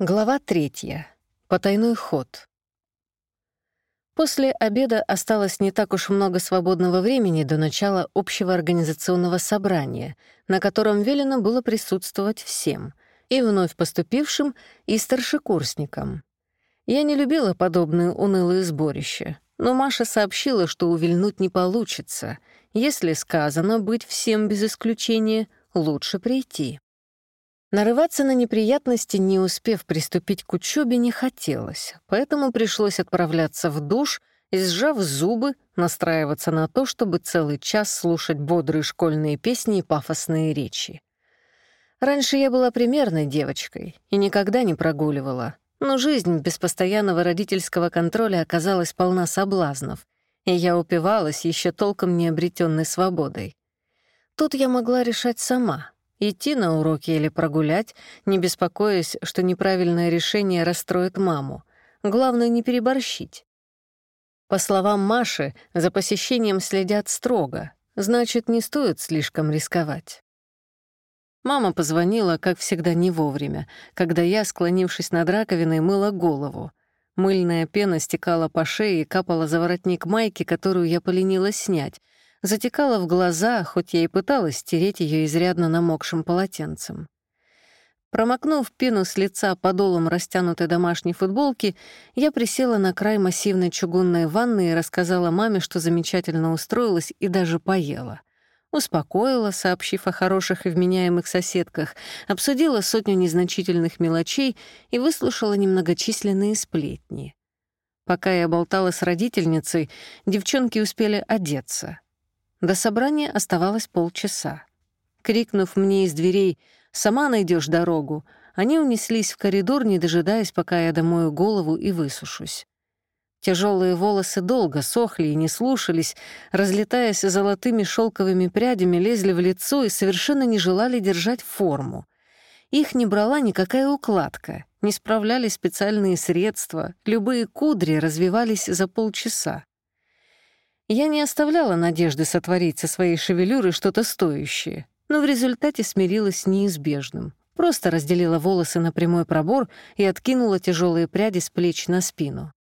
Глава третья. Потайной ход. После обеда осталось не так уж много свободного времени до начала общего организационного собрания, на котором велено было присутствовать всем, и вновь поступившим, и старшекурсникам. Я не любила подобные унылые сборища, но Маша сообщила, что увильнуть не получится. Если сказано быть всем без исключения, лучше прийти. Нарываться на неприятности, не успев приступить к учебе, не хотелось, поэтому пришлось отправляться в душ и, сжав зубы, настраиваться на то, чтобы целый час слушать бодрые школьные песни и пафосные речи. Раньше я была примерной девочкой и никогда не прогуливала, но жизнь без постоянного родительского контроля оказалась полна соблазнов, и я упивалась еще толком необретенной свободой. Тут я могла решать сама — Идти на уроки или прогулять, не беспокоясь, что неправильное решение расстроит маму. Главное, не переборщить. По словам Маши, за посещением следят строго, значит, не стоит слишком рисковать. Мама позвонила, как всегда, не вовремя, когда я, склонившись над раковиной, мыла голову. Мыльная пена стекала по шее и капала за воротник майки, которую я поленилась снять, затекала в глаза, хоть я и пыталась стереть ее изрядно намокшим полотенцем. Промокнув пену с лица подолом растянутой домашней футболки, я присела на край массивной чугунной ванны и рассказала маме, что замечательно устроилась и даже поела. Успокоила, сообщив о хороших и вменяемых соседках, обсудила сотню незначительных мелочей и выслушала немногочисленные сплетни. Пока я болтала с родительницей, девчонки успели одеться — до собрания оставалось полчаса. Крикнув мне из дверей «Сама найдешь дорогу», они унеслись в коридор, не дожидаясь, пока я домою голову и высушусь. Тяжелые волосы долго сохли и не слушались, разлетаясь золотыми шелковыми прядями, лезли в лицо и совершенно не желали держать форму. Их не брала никакая укладка, не справлялись специальные средства, любые кудри развивались за полчаса. Я не оставляла надежды сотворить со своей шевелюрой что-то стоящее, но в результате смирилась с неизбежным. Просто разделила волосы на прямой пробор и откинула тяжелые пряди с плеч на спину.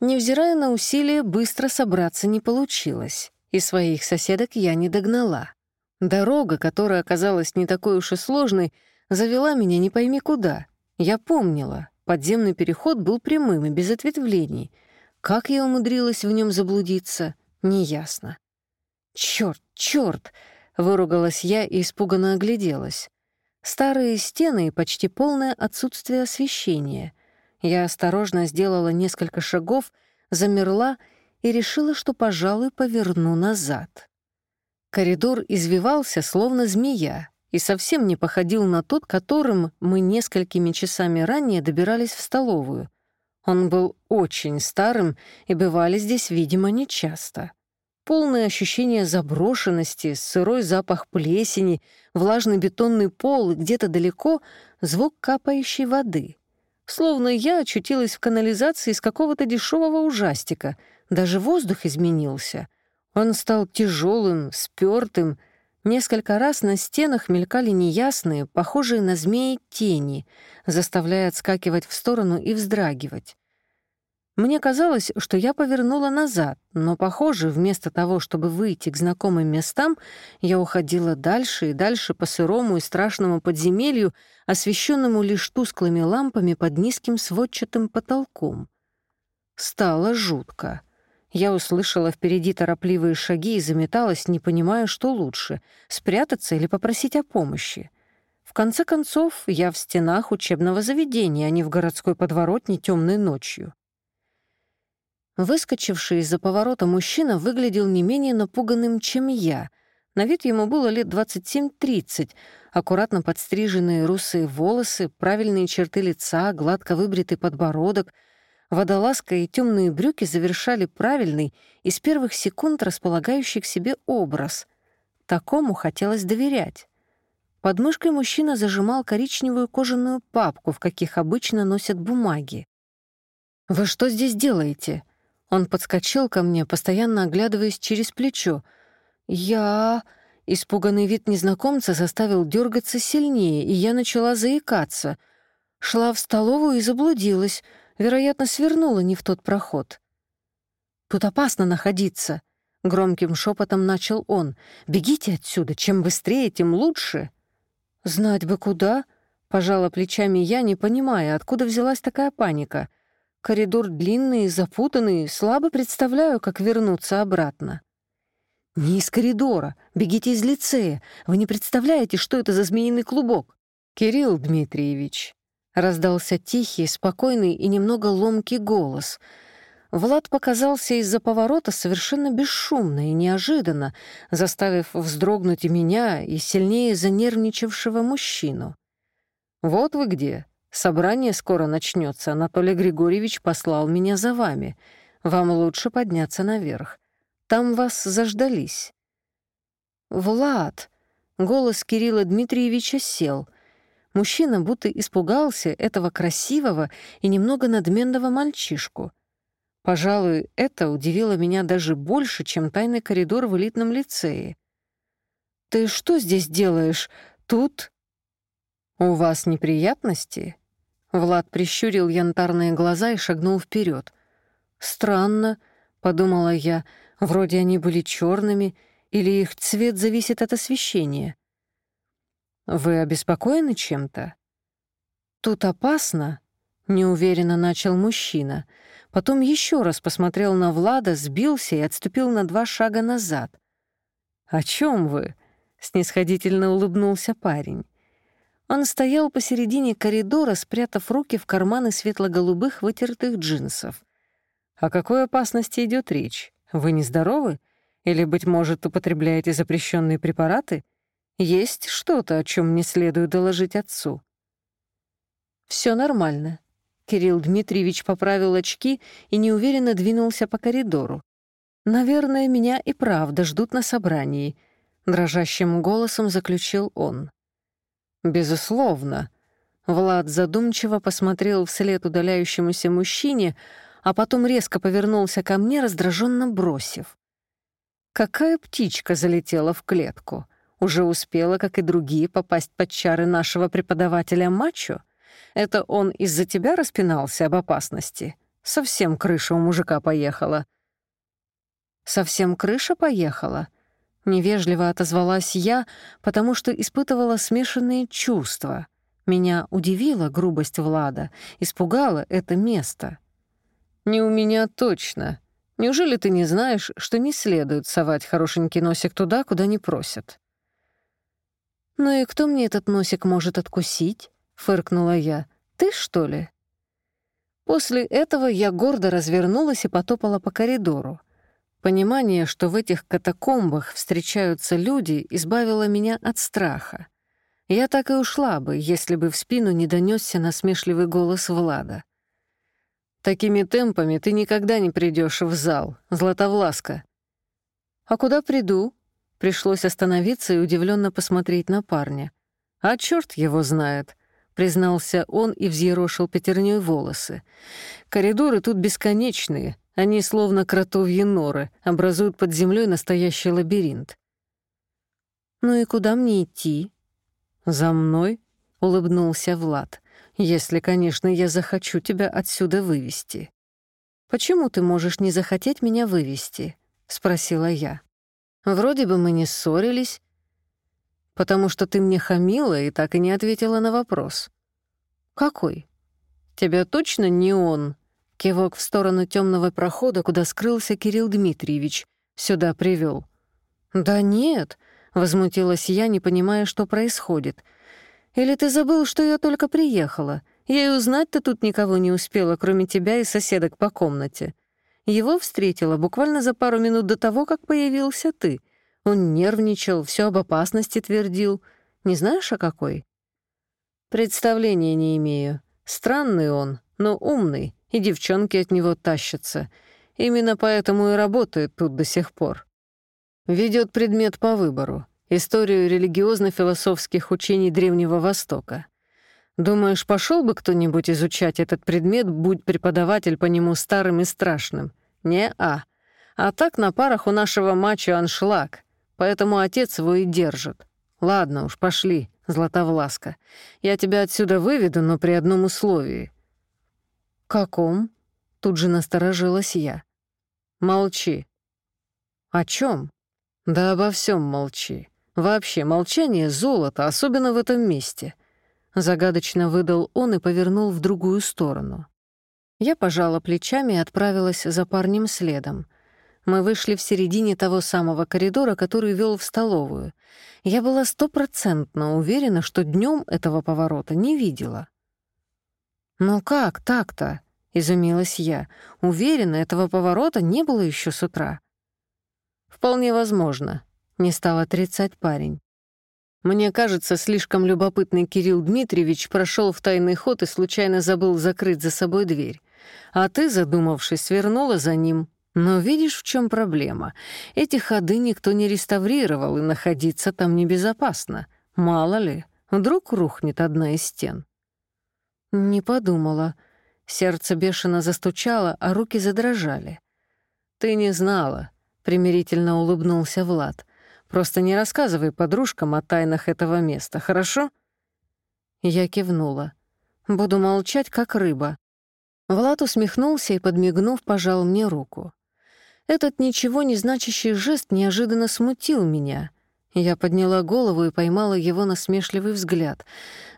Невзирая на усилия, быстро собраться не получилось, и своих соседок я не догнала. Дорога, которая оказалась не такой уж и сложной, завела меня не пойми куда. Я помнила, подземный переход был прямым и без ответвлений — как я умудрилась в нем заблудиться, неясно. Черт, черт! выругалась я и испуганно огляделась. Старые стены и почти полное отсутствие освещения. Я осторожно сделала несколько шагов, замерла и решила, что, пожалуй, поверну назад. Коридор извивался, словно змея, и совсем не походил на тот, которым мы несколькими часами ранее добирались в столовую — он был очень старым, и бывали здесь, видимо, нечасто. Полное ощущение заброшенности, сырой запах плесени, влажный бетонный пол и где-то далеко звук капающей воды. Словно я очутилась в канализации из какого-то дешевого ужастика. Даже воздух изменился. Он стал тяжелым, спёртым. Несколько раз на стенах мелькали неясные, похожие на змеи, тени, заставляя отскакивать в сторону и вздрагивать. Мне казалось, что я повернула назад, но, похоже, вместо того, чтобы выйти к знакомым местам, я уходила дальше и дальше по сырому и страшному подземелью, освещенному лишь тусклыми лампами под низким сводчатым потолком. Стало жутко. Я услышала впереди торопливые шаги и заметалась, не понимая, что лучше — спрятаться или попросить о помощи. В конце концов, я в стенах учебного заведения, а не в городской подворотне темной ночью. Выскочивший из-за поворота мужчина выглядел не менее напуганным, чем я. На вид ему было лет 27-30, аккуратно подстриженные русые волосы, правильные черты лица, гладко выбритый подбородок. Водолазка и темные брюки завершали правильный и с первых секунд располагающий к себе образ. Такому хотелось доверять. Под мышкой мужчина зажимал коричневую кожаную папку, в каких обычно носят бумаги. «Вы что здесь делаете?» Он подскочил ко мне, постоянно оглядываясь через плечо. «Я...» Испуганный вид незнакомца заставил дергаться сильнее, и я начала заикаться. Шла в столовую и заблудилась. Вероятно, свернула не в тот проход. «Тут опасно находиться», — громким шепотом начал он. «Бегите отсюда. Чем быстрее, тем лучше». «Знать бы куда», — пожала плечами я, не понимая, откуда взялась такая паника. «Коридор длинный, запутанный, слабо представляю, как вернуться обратно». «Не из коридора. Бегите из лицея. Вы не представляете, что это за змеиный клубок?» «Кирилл Дмитриевич», — раздался тихий, спокойный и немного ломкий голос. Влад показался из-за поворота совершенно бесшумно и неожиданно, заставив вздрогнуть и меня, и сильнее занервничавшего мужчину. «Вот вы где. Собрание скоро начнется. Анатолий Григорьевич послал меня за вами. Вам лучше подняться наверх. Там вас заждались». «Влад!» — голос Кирилла Дмитриевича сел. Мужчина будто испугался этого красивого и немного надменного мальчишку. Пожалуй, это удивило меня даже больше, чем тайный коридор в элитном лицее. «Ты что здесь делаешь? Тут...» «У вас неприятности?» Влад прищурил янтарные глаза и шагнул вперед. «Странно», — подумала я, — Вроде они были черными, или их цвет зависит от освещения. Вы обеспокоены чем-то? Тут опасно, неуверенно начал мужчина. Потом еще раз посмотрел на Влада, сбился и отступил на два шага назад. «О чем вы?» — снисходительно улыбнулся парень. Он стоял посередине коридора, спрятав руки в карманы светло-голубых вытертых джинсов. «О какой опасности идет речь? Вы нездоровы? Или, быть может, употребляете запрещенные препараты? Есть что-то, о чем не следует доложить отцу?» Все нормально». Кирилл Дмитриевич поправил очки и неуверенно двинулся по коридору. «Наверное, меня и правда ждут на собрании», — дрожащим голосом заключил он. «Безусловно». Влад задумчиво посмотрел вслед удаляющемуся мужчине, а потом резко повернулся ко мне, раздраженно бросив. Какая птичка залетела в клетку? Уже успела, как и другие, попасть под чары нашего преподавателя Мачо? Это он из-за тебя распинался об опасности? Совсем крыша у мужика поехала. Совсем крыша поехала? Невежливо отозвалась я, потому что испытывала смешанные чувства. Меня удивила грубость Влада, испугало это место. «Не у меня точно. Неужели ты не знаешь, что не следует совать хорошенький носик туда, куда не просят?» «Ну и кто мне этот носик может откусить?» — фыркнула я. «Ты, что ли?» После этого я гордо развернулась и потопала по коридору. Понимание, что в этих катакомбах встречаются люди, избавило меня от страха. Я так и ушла бы, если бы в спину не донесся насмешливый голос Влада. Такими темпами ты никогда не придешь в зал, Златовласка. А куда приду? Пришлось остановиться и удивленно посмотреть на парня. А черт его знает, признался он и взъерошил пятерней волосы. Коридоры тут бесконечные, они словно кротовьи норы, образуют под землей настоящий лабиринт. «Ну и куда мне идти?» «За мной?» — улыбнулся Влад если, конечно, я захочу тебя отсюда вывести». «Почему ты можешь не захотеть меня вывести?» — спросила я. «Вроде бы мы не ссорились, потому что ты мне хамила и так и не ответила на вопрос». «Какой?» «Тебя точно не он?» Кивок в сторону темного прохода, куда скрылся Кирилл Дмитриевич. «Сюда привел. «Да нет», — возмутилась я, не понимая, что происходит — или ты забыл, что я только приехала? Я и узнать-то тут никого не успела, кроме тебя и соседок по комнате. Его встретила буквально за пару минут до того, как появился ты. Он нервничал, все об опасности твердил. Не знаешь, о какой? Представления не имею. Странный он, но умный, и девчонки от него тащатся. Именно поэтому и работает тут до сих пор. Ведет предмет по выбору историю религиозно-философских учений Древнего Востока. Думаешь, пошел бы кто-нибудь изучать этот предмет, будь преподаватель по нему старым и страшным? Не-а. А так на парах у нашего мачо аншлаг, поэтому отец его и держит. Ладно уж, пошли, Златовласка. «Я тебя отсюда выведу, но при одном условии». «Каком?» — тут же насторожилась я. «Молчи». «О чем? «Да обо всем молчи. Вообще, молчание — золото, особенно в этом месте». Загадочно выдал он и повернул в другую сторону. Я пожала плечами и отправилась за парнем следом. Мы вышли в середине того самого коридора, который вел в столовую. Я была стопроцентно уверена, что днем этого поворота не видела. «Ну как так-то?» — изумилась я. «Уверена, этого поворота не было еще с утра». «Вполне возможно», — не стал отрицать парень. Мне кажется, слишком любопытный Кирилл Дмитриевич прошел в тайный ход и случайно забыл закрыть за собой дверь. А ты, задумавшись, свернула за ним. Но видишь, в чем проблема? Эти ходы никто не реставрировал, и находиться там небезопасно. Мало ли, вдруг рухнет одна из стен. Не подумала. Сердце бешено застучало, а руки задрожали. «Ты не знала», — примирительно улыбнулся Влад. Просто не рассказывай подружкам о тайнах этого места, хорошо?» Я кивнула. «Буду молчать, как рыба». Влад усмехнулся и, подмигнув, пожал мне руку. Этот ничего не значащий жест неожиданно смутил меня. Я подняла голову и поймала его насмешливый взгляд.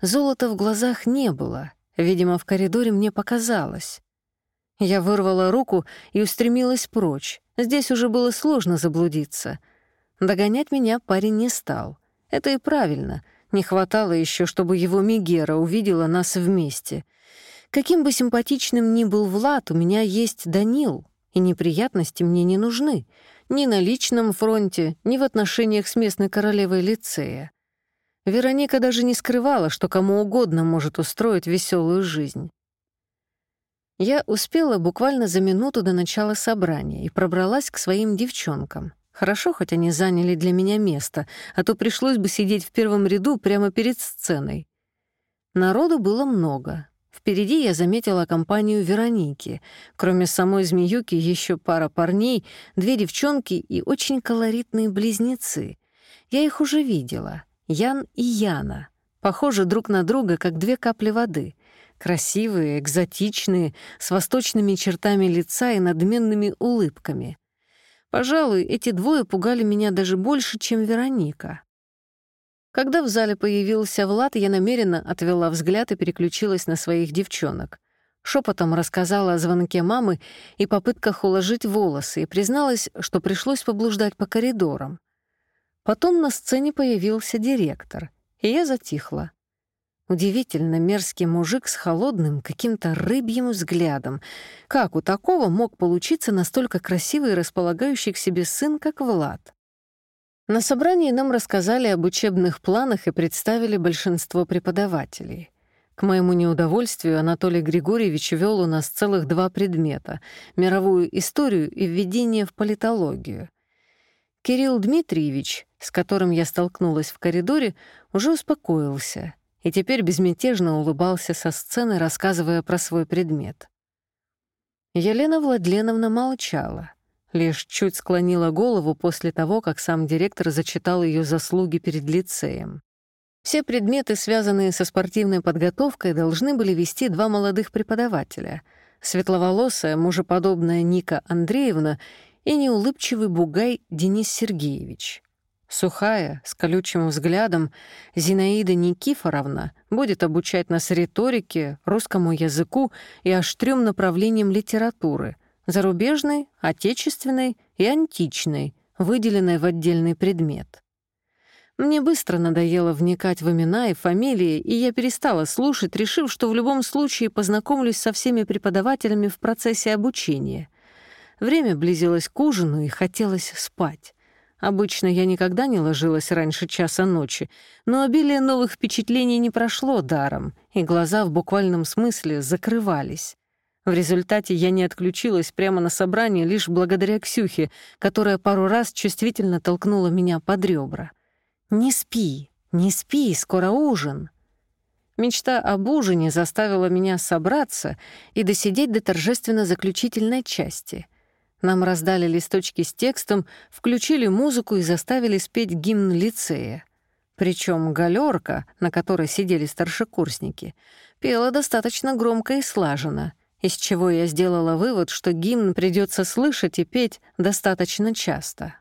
Золота в глазах не было. Видимо, в коридоре мне показалось. Я вырвала руку и устремилась прочь. Здесь уже было сложно заблудиться — Догонять меня парень не стал. Это и правильно. Не хватало еще, чтобы его Мигера увидела нас вместе. Каким бы симпатичным ни был Влад, у меня есть Данил, и неприятности мне не нужны. Ни на личном фронте, ни в отношениях с местной королевой лицея. Вероника даже не скрывала, что кому угодно может устроить веселую жизнь. Я успела буквально за минуту до начала собрания и пробралась к своим девчонкам. Хорошо, хоть они заняли для меня место, а то пришлось бы сидеть в первом ряду прямо перед сценой. Народу было много. Впереди я заметила компанию Вероники. Кроме самой змеюки еще пара парней, две девчонки и очень колоритные близнецы. Я их уже видела. Ян и Яна. Похожи друг на друга, как две капли воды. Красивые, экзотичные, с восточными чертами лица и надменными улыбками. Пожалуй, эти двое пугали меня даже больше, чем Вероника. Когда в зале появился Влад, я намеренно отвела взгляд и переключилась на своих девчонок. Шепотом рассказала о звонке мамы и попытках уложить волосы и призналась, что пришлось поблуждать по коридорам. Потом на сцене появился директор, и я затихла. Удивительно мерзкий мужик с холодным, каким-то рыбьим взглядом. Как у такого мог получиться настолько красивый и располагающий к себе сын, как Влад? На собрании нам рассказали об учебных планах и представили большинство преподавателей. К моему неудовольствию Анатолий Григорьевич вел у нас целых два предмета — мировую историю и введение в политологию. Кирилл Дмитриевич, с которым я столкнулась в коридоре, уже успокоился — и теперь безмятежно улыбался со сцены, рассказывая про свой предмет. Елена Владленовна молчала, лишь чуть склонила голову после того, как сам директор зачитал ее заслуги перед лицеем. Все предметы, связанные со спортивной подготовкой, должны были вести два молодых преподавателя — светловолосая, мужеподобная Ника Андреевна и неулыбчивый бугай Денис Сергеевич. Сухая, с колючим взглядом, Зинаида Никифоровна будет обучать нас риторике, русскому языку и аж трём направлениям литературы — зарубежной, отечественной и античной, выделенной в отдельный предмет. Мне быстро надоело вникать в имена и фамилии, и я перестала слушать, решив, что в любом случае познакомлюсь со всеми преподавателями в процессе обучения. Время близилось к ужину, и хотелось спать. Обычно я никогда не ложилась раньше часа ночи, но обилие новых впечатлений не прошло даром, и глаза в буквальном смысле закрывались. В результате я не отключилась прямо на собрании лишь благодаря Ксюхе, которая пару раз чувствительно толкнула меня под ребра. «Не спи, не спи, скоро ужин». Мечта об ужине заставила меня собраться и досидеть до торжественно заключительной части — нам раздали листочки с текстом, включили музыку и заставили спеть гимн лицея. Причем галерка, на которой сидели старшекурсники, пела достаточно громко и слаженно, из чего я сделала вывод, что гимн придется слышать и петь достаточно часто.